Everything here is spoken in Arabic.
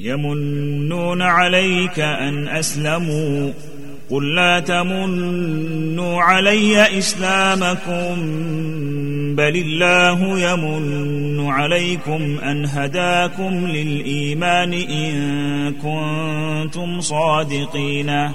يمنون عليك أن أسلموا. قل لا تمنوا علي إسلامكم بل الله يمن عليكم أن هداكم للإيمان إن كنتم صادقين.